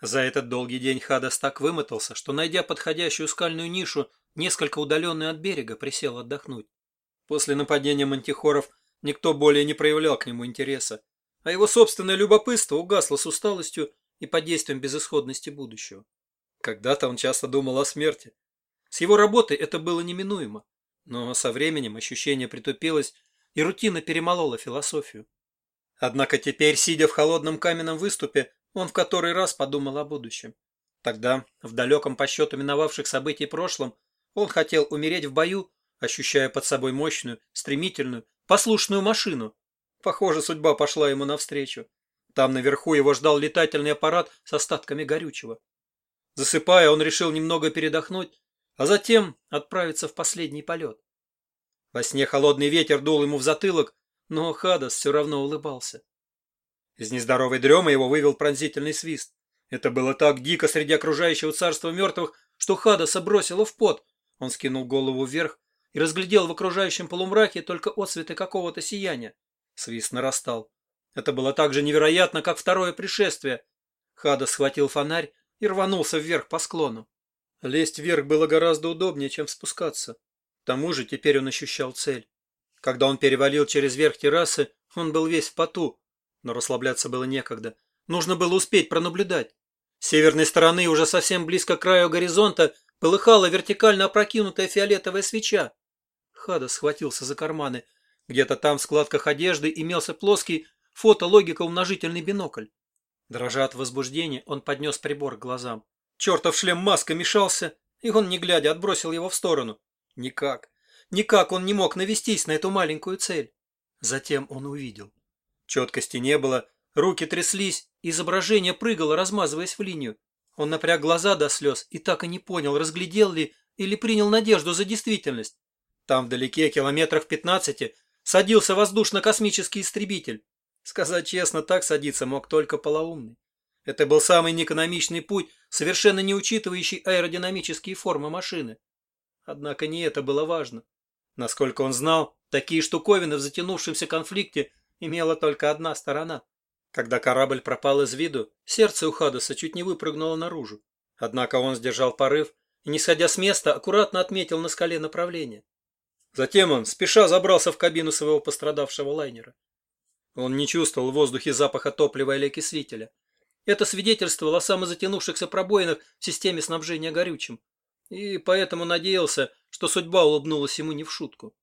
За этот долгий день Хадас так вымотался, что, найдя подходящую скальную нишу, несколько удаленную от берега, присел отдохнуть. После нападения мантихоров никто более не проявлял к нему интереса, а его собственное любопытство угасло с усталостью и под действием безысходности будущего. Когда-то он часто думал о смерти. С его работой это было неминуемо, но со временем ощущение притупилось, и рутина перемолола философию. Однако теперь, сидя в холодном каменном выступе, он в который раз подумал о будущем. Тогда, в далеком по счету миновавших событий прошлом, он хотел умереть в бою, ощущая под собой мощную, стремительную, послушную машину. Похоже, судьба пошла ему навстречу. Там наверху его ждал летательный аппарат с остатками горючего. Засыпая, он решил немного передохнуть, а затем отправиться в последний полет. Во сне холодный ветер дул ему в затылок, но Хадас все равно улыбался. Из нездоровой дремы его вывел пронзительный свист. Это было так дико среди окружающего царства мертвых, что Хадаса бросило в пот. Он скинул голову вверх и разглядел в окружающем полумраке только отсветы какого-то сияния. Свист нарастал. Это было так же невероятно, как второе пришествие. Хада схватил фонарь и рванулся вверх по склону. Лезть вверх было гораздо удобнее, чем спускаться. К тому же теперь он ощущал цель. Когда он перевалил через верх террасы, он был весь в поту, но расслабляться было некогда. Нужно было успеть пронаблюдать. С северной стороны, уже совсем близко к краю горизонта, полыхала вертикально опрокинутая фиолетовая свеча. Хада схватился за карманы. Где-то там в складках одежды имелся плоский фотологико-умножительный бинокль. Дрожа от возбуждения, он поднес прибор к глазам. Чертов шлем маска мешался, и он, не глядя, отбросил его в сторону. Никак, никак он не мог навестись на эту маленькую цель. Затем он увидел. Четкости не было, руки тряслись, изображение прыгало, размазываясь в линию. Он напряг глаза до слез и так и не понял, разглядел ли или принял надежду за действительность. Там вдалеке, километрах пятнадцати, садился воздушно-космический истребитель. Сказать честно, так садиться мог только полоумный. Это был самый неэкономичный путь, совершенно не учитывающий аэродинамические формы машины. Однако не это было важно. Насколько он знал, такие штуковины в затянувшемся конфликте имела только одна сторона. Когда корабль пропал из виду, сердце у Хадаса чуть не выпрыгнуло наружу. Однако он сдержал порыв и, не сходя с места, аккуратно отметил на скале направление. Затем он, спеша, забрался в кабину своего пострадавшего лайнера. Он не чувствовал в воздухе запаха топлива или окислителя. Это свидетельствовало о самозатянувшихся пробоинах в системе снабжения горючим. И поэтому надеялся, что судьба улыбнулась ему не в шутку.